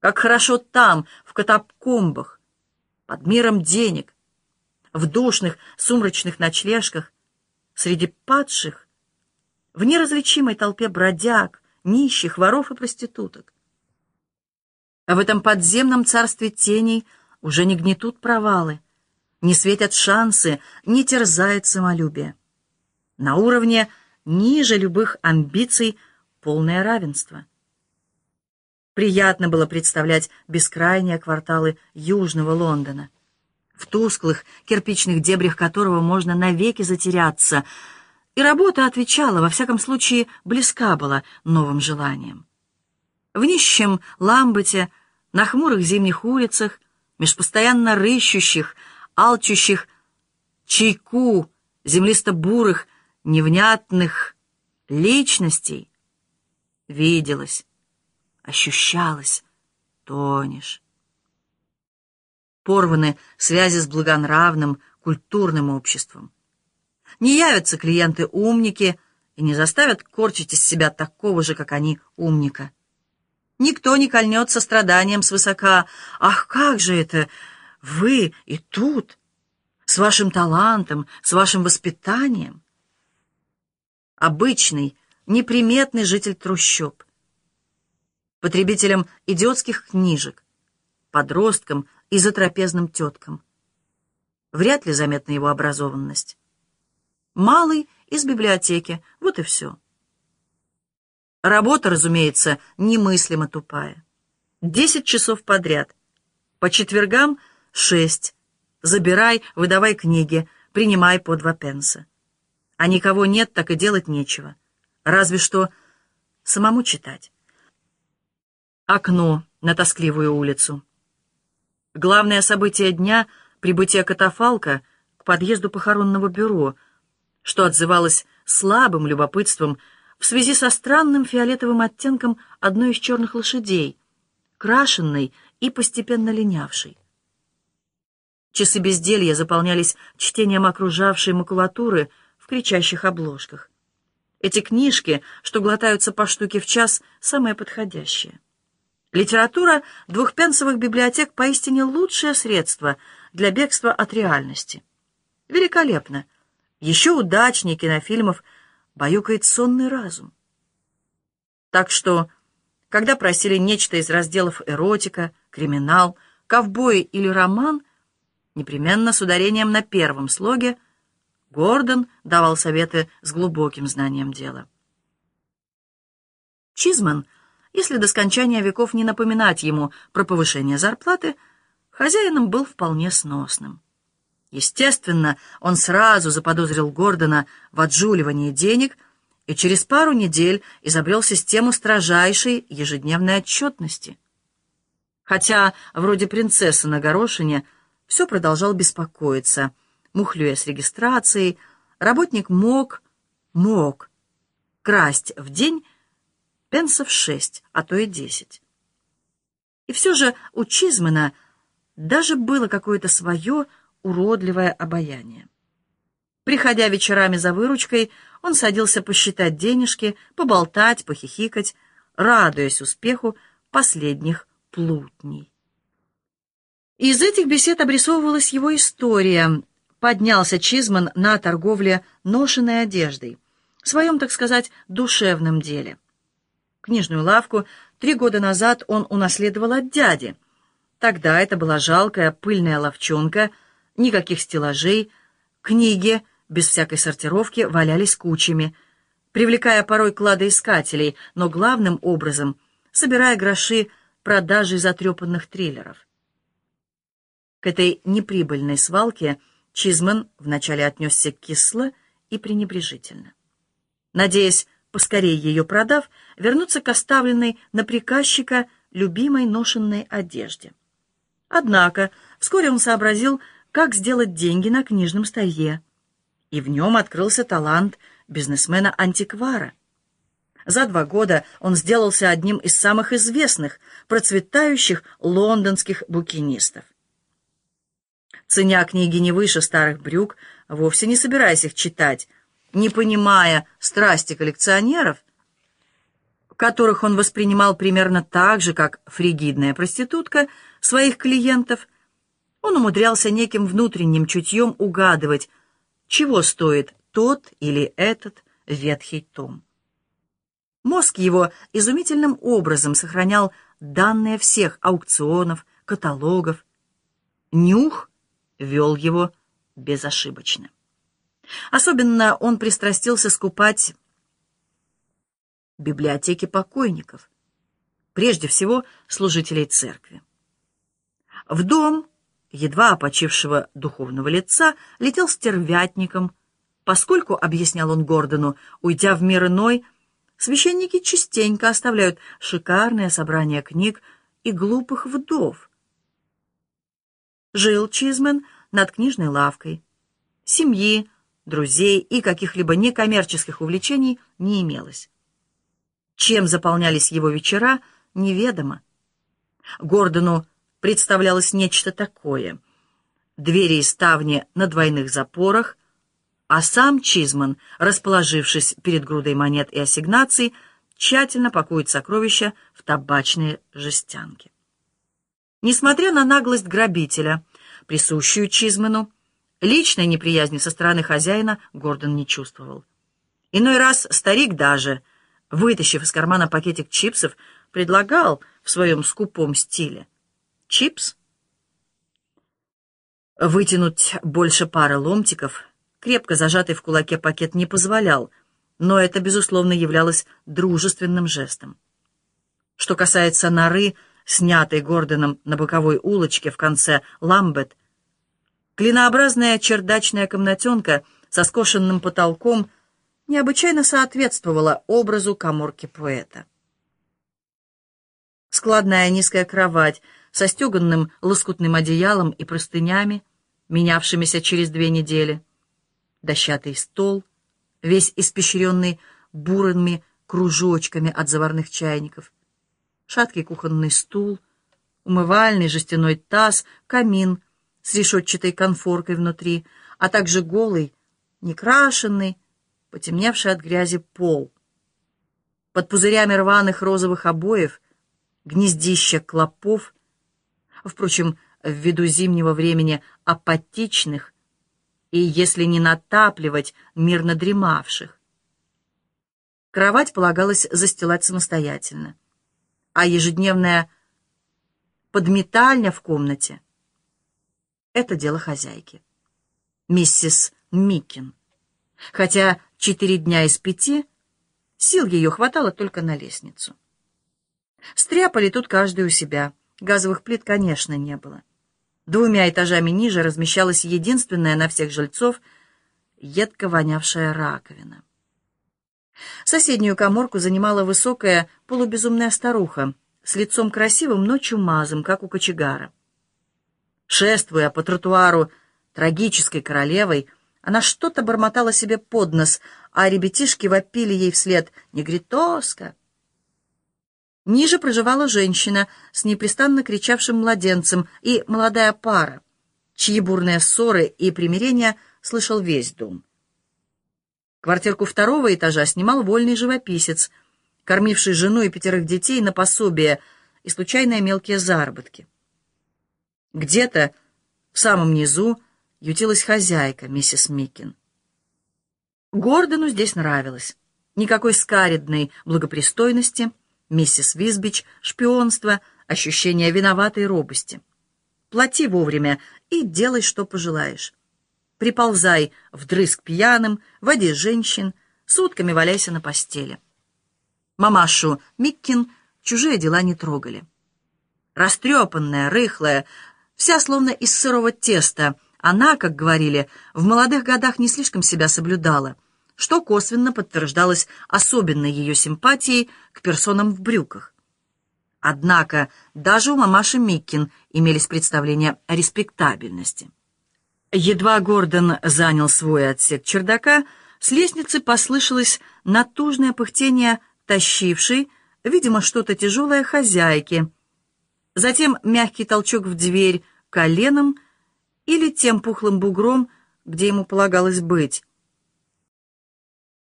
Как хорошо там, в катакомбах, под миром денег, в душных, сумрачных ночлежках, среди падших, в неразличимой толпе бродяг, нищих, воров и проституток. А в этом подземном царстве теней уже не гнетут провалы, не светят шансы, не терзает самолюбие. На уровне ниже любых амбиций полное равенство. Приятно было представлять бескрайние кварталы Южного Лондона, в тусклых кирпичных дебрях которого можно навеки затеряться, и работа отвечала, во всяком случае, близка была новым желаниям. В нищем Ламбете, на хмурых зимних улицах, меж постоянно рыщущих, алчущих чайку, землисто-бурых, невнятных личностей, виделось, ощущалось, тонешь. Порваны связи с благонравным, культурным обществом. Не явятся клиенты-умники и не заставят корчить из себя такого же, как они, умника. Никто не кольнет состраданием свысока. Ах, как же это! Вы и тут, с вашим талантом, с вашим воспитанием. Обычный, неприметный житель трущоб, потребителям идиотских книжек, подросткам и затрапезным теткам. Вряд ли заметна его образованность. Малый из библиотеки, вот и все. Работа, разумеется, немыслимо тупая. Десять часов подряд. По четвергам шесть. Забирай, выдавай книги, принимай по два пенса. А никого нет, так и делать нечего. Разве что самому читать. Окно на тоскливую улицу. Главное событие дня — прибытие катафалка к подъезду похоронного бюро, что отзывалось слабым любопытством в связи со странным фиолетовым оттенком одной из черных лошадей, крашенной и постепенно линявшей. Часы безделья заполнялись чтением окружавшей макулатуры в кричащих обложках. Эти книжки, что глотаются по штуке в час, самые подходящие. Литература двухпенсовых библиотек поистине лучшее средство для бегства от реальности. Великолепно. Еще удачнее кинофильмов баюкает сонный разум. Так что, когда просили нечто из разделов эротика, криминал, ковбой или роман, непременно с ударением на первом слоге, Гордон давал советы с глубоким знанием дела. Чизман — если до скончания веков не напоминать ему про повышение зарплаты, хозяином был вполне сносным. Естественно, он сразу заподозрил Гордона в отжуливании денег и через пару недель изобрел систему строжайшей ежедневной отчетности. Хотя, вроде принцессы на горошине, все продолжал беспокоиться, мухлюя с регистрацией, работник мог, мог красть в день пенсов шесть, а то и десять. И все же у Чизмена даже было какое-то свое уродливое обаяние. Приходя вечерами за выручкой, он садился посчитать денежки, поболтать, похихикать, радуясь успеху последних плутней. Из этих бесед обрисовывалась его история. Поднялся Чизман на торговле ношенной одеждой, в своем, так сказать, душевном деле. Книжную лавку три года назад он унаследовал от дяди. Тогда это была жалкая пыльная ловчонка, никаких стеллажей, книги без всякой сортировки валялись кучами, привлекая порой кладоискателей, но главным образом собирая гроши продажи затрепанных триллеров. К этой неприбыльной свалке Чизман вначале отнесся кисло и пренебрежительно. Надеясь поскорее ее продав, вернуться к оставленной на приказчика любимой ношенной одежде. Однако вскоре он сообразил, как сделать деньги на книжном старье, и в нем открылся талант бизнесмена-антиквара. За два года он сделался одним из самых известных, процветающих лондонских букинистов. Ценя книги не выше старых брюк, вовсе не собираясь их читать, не понимая страсти коллекционеров, которых он воспринимал примерно так же, как фригидная проститутка, своих клиентов, он умудрялся неким внутренним чутьем угадывать, чего стоит тот или этот ветхий том. Мозг его изумительным образом сохранял данные всех аукционов, каталогов. Нюх вел его безошибочно. Особенно он пристрастился скупать библиотеки покойников, прежде всего служителей церкви. В дом едва опочившего духовного лица летел стервятником, поскольку, объяснял он Гордону, уйдя в мир иной, священники частенько оставляют шикарное собрание книг и глупых вдов. Жил Чизмен над книжной лавкой. Семьи, друзей и каких-либо некоммерческих увлечений не имелось. Чем заполнялись его вечера, неведомо. Гордону представлялось нечто такое. Двери и ставни на двойных запорах, а сам Чизман, расположившись перед грудой монет и ассигнаций, тщательно пакует сокровища в табачные жестянки. Несмотря на наглость грабителя, присущую Чизману, личной неприязни со стороны хозяина Гордон не чувствовал. Иной раз старик даже, вытащив из кармана пакетик чипсов, предлагал в своем скупом стиле — Чипс? Вытянуть больше пары ломтиков, крепко зажатый в кулаке пакет не позволял, но это, безусловно, являлось дружественным жестом. Что касается норы, снятой Гордоном на боковой улочке в конце Ламбет, клинообразная чердачная комнатенка со скошенным потолком необычайно соответствовала образу коморки поэта. Складная низкая кровать — со стеганным лоскутным одеялом и простынями, менявшимися через две недели. Дощатый стол, весь испещренный бурыми кружочками от заварных чайников, шаткий кухонный стул, умывальный жестяной таз, камин с решетчатой конфоркой внутри, а также голый, некрашенный, потемневший от грязи пол. Под пузырями рваных розовых обоев гнездища клопов впрочем, ввиду зимнего времени апатичных и, если не натапливать, мирно дремавших. Кровать полагалось застилать самостоятельно, а ежедневная подметальня в комнате — это дело хозяйки, миссис Миккин. Хотя четыре дня из пяти сил ее хватало только на лестницу. Стряпали тут каждый у себя — Газовых плит, конечно, не было. Двумя этажами ниже размещалась единственная на всех жильцов едко вонявшая раковина. Соседнюю коморку занимала высокая полубезумная старуха с лицом красивым, но чумазым, как у кочегара. Шествуя по тротуару трагической королевой, она что-то бормотала себе под нос, а ребятишки вопили ей вслед «Негритоска! Ниже проживала женщина с непрестанно кричавшим младенцем и молодая пара, чьи бурные ссоры и примирения слышал весь дом. Квартирку второго этажа снимал вольный живописец, кормивший жену и пятерых детей на пособие и случайные мелкие заработки. Где-то в самом низу ютилась хозяйка, миссис Миккин. Гордону здесь нравилось. Никакой скаридной благопристойности — миссис Визбич, шпионство, ощущение виноватой робости. Плати вовремя и делай, что пожелаешь. Приползай вдрызг пьяным, води женщин, сутками валяйся на постели. Мамашу Миккин чужие дела не трогали. Растрепанная, рыхлая, вся словно из сырого теста, она, как говорили, в молодых годах не слишком себя соблюдала — что косвенно подтверждалось особенной ее симпатией к персонам в брюках. Однако даже у мамаши Миккин имелись представления о респектабельности. Едва Гордон занял свой отсек чердака, с лестницы послышалось натужное пыхтение тащившей, видимо, что-то тяжелое хозяйки. Затем мягкий толчок в дверь коленом или тем пухлым бугром, где ему полагалось быть,